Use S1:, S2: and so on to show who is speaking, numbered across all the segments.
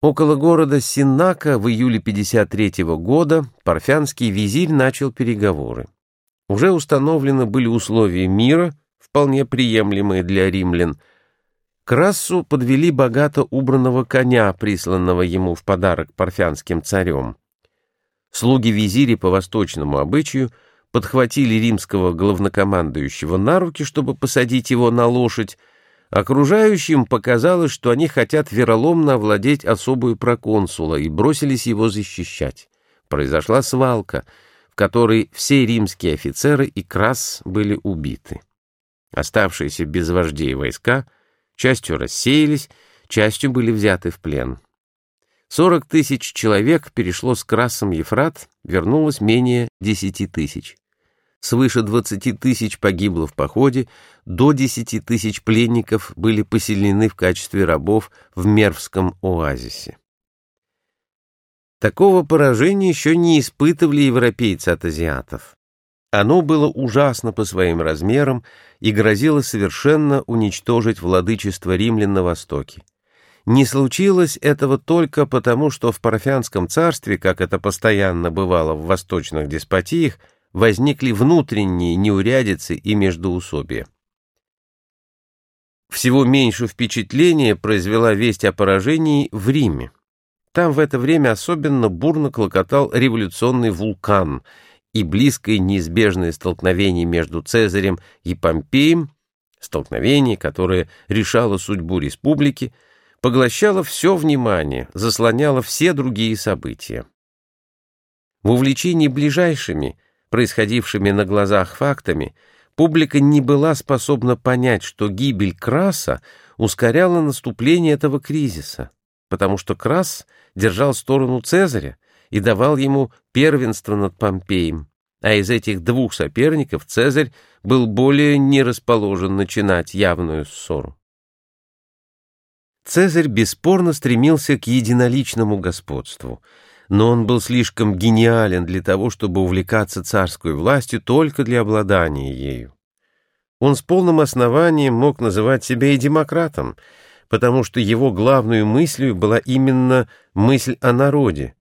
S1: Около города Синака в июле 53 года парфянский визирь начал переговоры. Уже установлены были условия мира, вполне приемлемые для римлян. Крассу подвели богато убранного коня, присланного ему в подарок парфянским царем. Слуги визири по восточному обычаю подхватили римского главнокомандующего на руки, чтобы посадить его на лошадь, Окружающим показалось, что они хотят вероломно овладеть особую проконсула и бросились его защищать. Произошла свалка, в которой все римские офицеры и крас были убиты. Оставшиеся без вождей войска частью рассеялись, частью были взяты в плен. Сорок тысяч человек перешло с красом Ефрат, вернулось менее десяти тысяч свыше 20 тысяч погибло в походе, до 10 тысяч пленников были поселены в качестве рабов в Мервском оазисе. Такого поражения еще не испытывали европейцы от азиатов. Оно было ужасно по своим размерам и грозило совершенно уничтожить владычество римлян на Востоке. Не случилось этого только потому, что в Парфянском царстве, как это постоянно бывало в восточных деспотиях, возникли внутренние неурядицы и междоусобия. Всего меньше впечатления произвела весть о поражении в Риме. Там в это время особенно бурно клокотал революционный вулкан, и близкое неизбежное столкновение между Цезарем и Помпеем, столкновение, которое решало судьбу республики, поглощало все внимание, заслоняло все другие события. В увлечении ближайшими – происходившими на глазах фактами, публика не была способна понять, что гибель Краса ускоряла наступление этого кризиса, потому что Крас держал сторону Цезаря и давал ему первенство над Помпеем, а из этих двух соперников Цезарь был более не расположен начинать явную ссору. Цезарь бесспорно стремился к единоличному господству — но он был слишком гениален для того, чтобы увлекаться царской властью только для обладания ею. Он с полным основанием мог называть себя и демократом, потому что его главной мыслью была именно мысль о народе,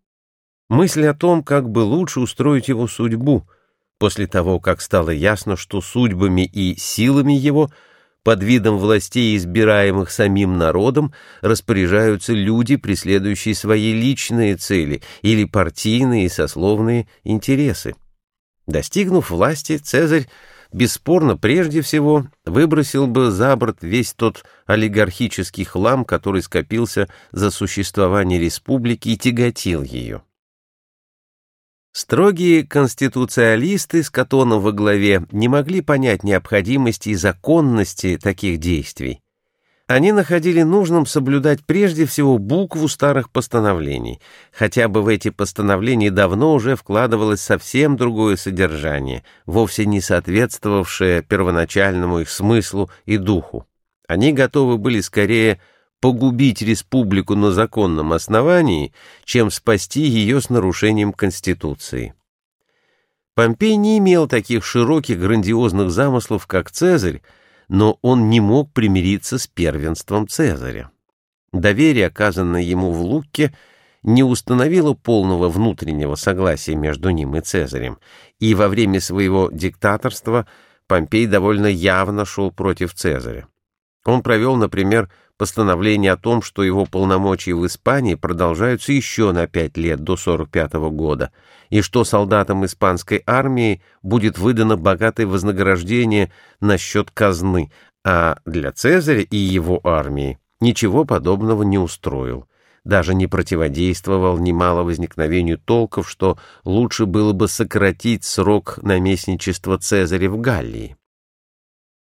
S1: мысль о том, как бы лучше устроить его судьбу, после того, как стало ясно, что судьбами и силами его – под видом властей, избираемых самим народом, распоряжаются люди, преследующие свои личные цели или партийные и сословные интересы. Достигнув власти, Цезарь бесспорно прежде всего выбросил бы за борт весь тот олигархический хлам, который скопился за существование республики и тяготил ее. Строгие конституциалисты с Катоном во главе не могли понять необходимости и законности таких действий. Они находили нужным соблюдать прежде всего букву старых постановлений, хотя бы в эти постановления давно уже вкладывалось совсем другое содержание, вовсе не соответствовавшее первоначальному их смыслу и духу. Они готовы были скорее погубить республику на законном основании, чем спасти ее с нарушением Конституции. Помпей не имел таких широких грандиозных замыслов, как Цезарь, но он не мог примириться с первенством Цезаря. Доверие, оказанное ему в Лукке, не установило полного внутреннего согласия между ним и Цезарем, и во время своего диктаторства Помпей довольно явно шел против Цезаря. Он провел, например, постановление о том, что его полномочия в Испании продолжаются еще на пять лет до 45 -го года, и что солдатам испанской армии будет выдано богатое вознаграждение на счет казны, а для Цезаря и его армии ничего подобного не устроил. Даже не противодействовал немало возникновению толков, что лучше было бы сократить срок наместничества Цезаря в Галлии.